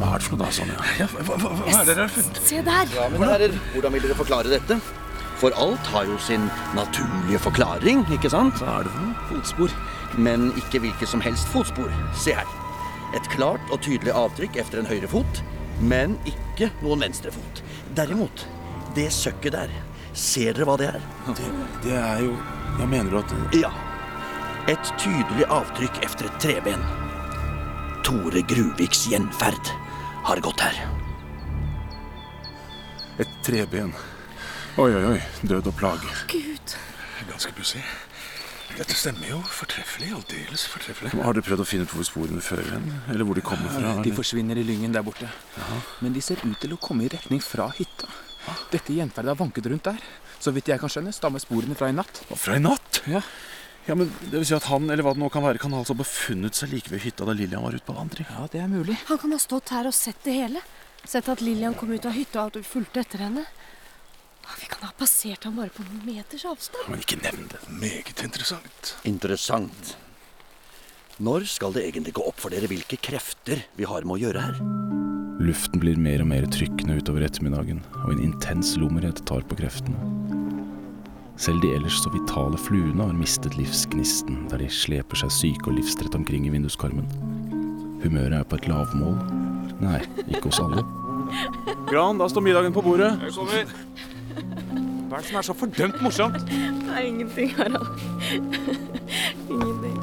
det for noe da, Sonja? Ja, hva, hva, hva er det dere har funnet? Se der! Ja, mine herrer, hvordan vil dere forklare dette? For alt har jo sin naturlige forklaring, ikke sant? Hva er det for noe? Fotspor. Men ikke hvilket som helst fotspor. Se her. Et klart og tydelig avtrykk efter en høyre fot, men ikke noen venstre fot. Derimot, det søkket der, ser dere hva det er? Det, det er jo Ja, mener du at det- Ja. Et tydelig avtrykk efter et treben. Tore Gruviks gjenferd har gått her. Et treben. Oi, oi, oi. Død og plage. Gud. Ganske pussig. Dette stemmer jo fortreffelig. Aldeles fortreffelig. Har dere prøvd å finne ut hvor sporene fører hen? Eller hvor de kommer fra? De forsvinner i lyngen der borte. Men de ser ut til å komme i retning fra hytta. Dette gjenferdet har vanket rundt der. Så vidt jeg kan skjønne, stammer sporene fra i natt. Og Fra i natt? Ja, Ja, men det vil si at han, eller hva det nå kan være, kan altså ha befunnet seg like ved hytta da Lillian var ute på vandring. ja det er mulig. Han kan ha stått her og sett det hele. Sett at Lillian kom ut av hytta, og at vi fulgte etter henne. Vi kan ha passert ham bare på noen meters avstand. Men ikke nevn det. Meget interessant. Interessant. Når skal det egentlig gå opp for dere hvilke krefter vi har med å gjøre her? Luften blir mer og mer trykkende utover ettermiddagen, og en intens lummerhet tar på kreftene. Selv de ellers så vitale fluene har mistet livsgnisten der de sleper seg syke og livstrette omkring i vinduskarmen. Humøret er på et lavmål. Nei, ikke hos alle. Gran, da står middagen på bordet. Jeg kommer. Hva er det som er så fordømt morsomt? Det er ingenting, Harald. ingenting.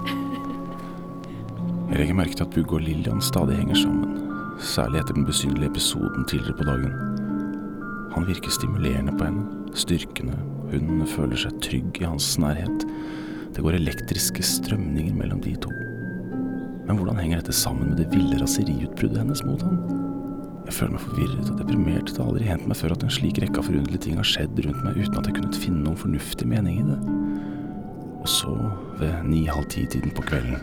Jeg legger merke til at Bugge og Lillian stadig henger sammen. Særlig etter den besynderlige episoden tidligere på dagen. Han virker stimulerende på henne, styrkende. Hun føler seg trygg i hans nærhet. Det går elektriske strømninger mellom de to. Men hvordan henger dette sammen med det ville raseriutbruddet hennes mot ham? Jeg føler meg forvirret og deprimert. Det har aldri hendt meg før at en slik rekke av forunderlige ting har skjedd rundt meg uten at jeg kunne finne noen fornuftig mening i det. Og så, ved ni-halv ti-tiden på kvelden,